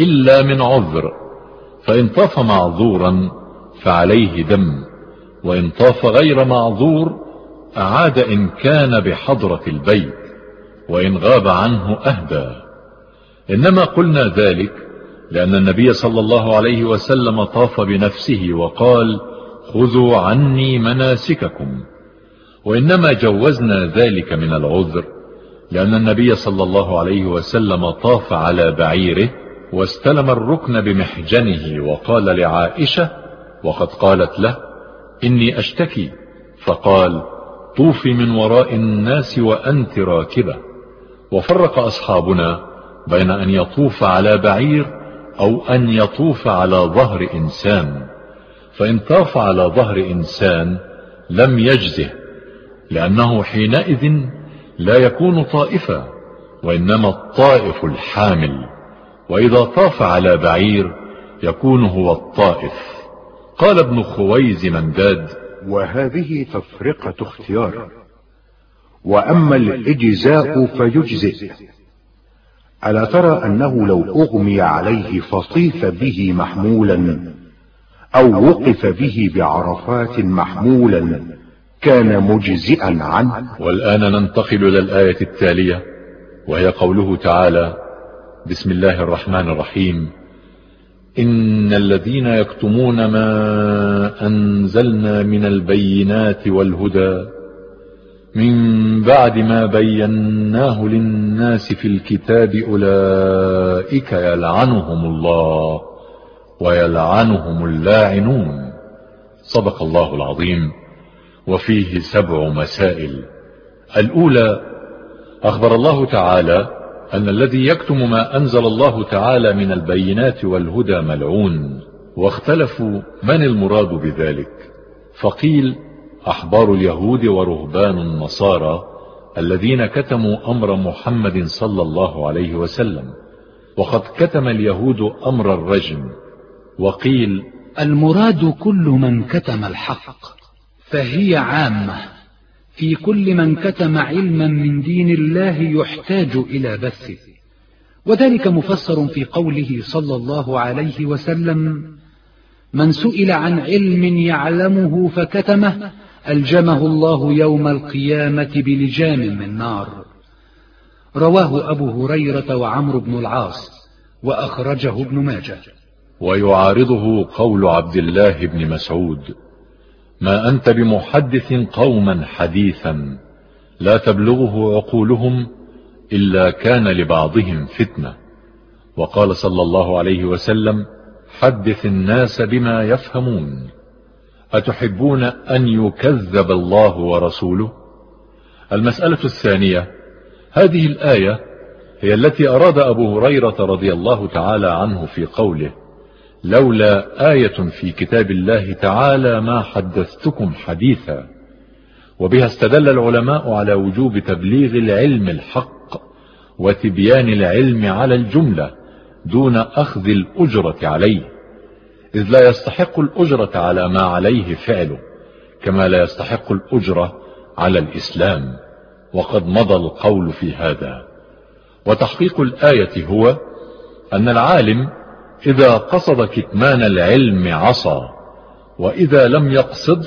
إلا من عذر فإن طاف معذورا فعليه دم وإن طاف غير معذور أعاد إن كان بحضرة البيت وإن غاب عنه أهدى. إنما قلنا ذلك لأن النبي صلى الله عليه وسلم طاف بنفسه وقال خذوا عني مناسككم. وإنما جوزنا ذلك من العذر لأن النبي صلى الله عليه وسلم طاف على بعيره واستلم الركن بمحجنه وقال لعائشة وقد قالت له إني أشتكي فقال طوفي من وراء الناس وأنت راكبة. وفرق أصحابنا بين أن يطوف على بعير أو أن يطوف على ظهر إنسان. فإن طاف على ظهر إنسان لم يجزه لأنه حينئذ لا يكون طائفا وإنما الطائف الحامل. وإذا طاف على بعير يكون هو الطائف. قال ابن خويز منداد وهذه تفرقة اختيار. وأما الإجزاء فيجزئ. ألا ترى أنه لو أغمي عليه فطيف به محمولا أو وقف به بعرفات محمولا؟ كان مجزئا عنه. والآن ننتقل إلى الآية التالية وهي قوله تعالى بسم الله الرحمن الرحيم. إن الذين يكتمون ما أنزلنا من البينات والهدى من بعد ما بيناه للناس في الكتاب أولئك يلعنهم الله ويلعنهم اللاعنون. صدق الله العظيم. وفيه سبع مسائل. الأولى أخبر الله تعالى أن الذي يكتم ما أنزل الله تعالى من البينات والهدى ملعون واختلفوا من المراد بذلك. فقيل أحبار اليهود ورهبان النصارى الذين كتموا أمر محمد صلى الله عليه وسلم وقد كتم اليهود أمر الرجم. وقيل المراد كل من كتم الحق. فهي عامة. في كل من كتم علما من دين الله يحتاج إلى بثه وذلك مفسر في قوله صلى الله عليه وسلم من سئل عن علم يعلمه فكتمه ألجمه الله يوم القيامة بلجام من نار. رواه أبو هريرة وعمرو بن العاص وأخرجه ابن ماجه. ويعارضه قول عبد الله بن مسعود ما أنت بمحدث قوما حديثا لا تبلغه عقولهم إلا كان لبعضهم فتنة. وقال صلى الله عليه وسلم حدث الناس بما يفهمون. أتحبون أن يكذب الله ورسوله؟ المسألة الثانية هذه الآية هي التي أراد أبو هريرة رضي الله تعالى عنه في قوله لولا آية في كتاب الله تعالى ما حدثتكم حديثا. وبها استدل العلماء على وجوب تبليغ العلم الحق وتبيان العلم على الجملة دون أخذ الأجرة عليه. إذ لا يستحق الأجرة على ما عليه فعله كما لا يستحق الأجرة على الإسلام. وقد مضى القول في هذا. وتحقيق الآية هو أن العالم إذا قصد كتمان العلم عصى وإذا لم يقصد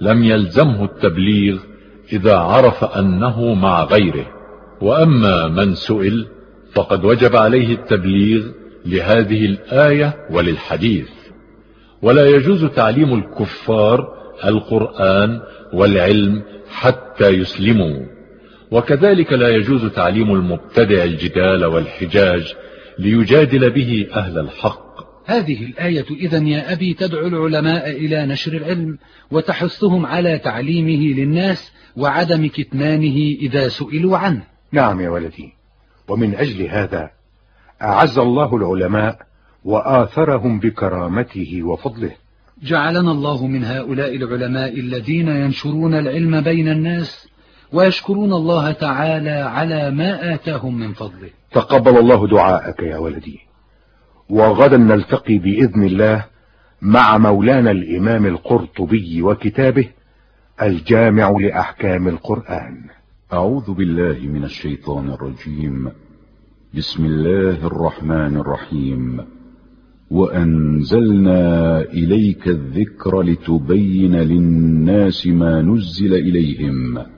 لم يلزمه التبليغ إذا عرف أنه مع غيره. وأما من سئل فقد وجب عليه التبليغ لهذه الآية وللحديث. ولا يجوز تعليم الكفار القرآن والعلم حتى يسلموا. وكذلك لا يجوز تعليم المبتدع الجدال والحجاج ليجادل به أهل الحق. هذه الآية إذا يا أبي تدعو العلماء إلى نشر العلم وتحثهم على تعليمه للناس وعدم كتمانه إذا سئلوا عنه. نعم يا ولدي. ومن أجل هذا أعز الله العلماء وآثرهم بكرامته وفضله. جعلنا الله من هؤلاء العلماء الذين ينشرون العلم بين الناس ويشكرون الله تعالى على ما آتاهم من فضله. تقبل الله دعاءك يا ولدي. وغدا نلتقي بإذن الله مع مولانا الإمام القرطبي وكتابه الجامع لأحكام القرآن. أعوذ بالله من الشيطان الرجيم. بسم الله الرحمن الرحيم. وأنزلنا إليك الذكر لتبين للناس ما نزل إليهم.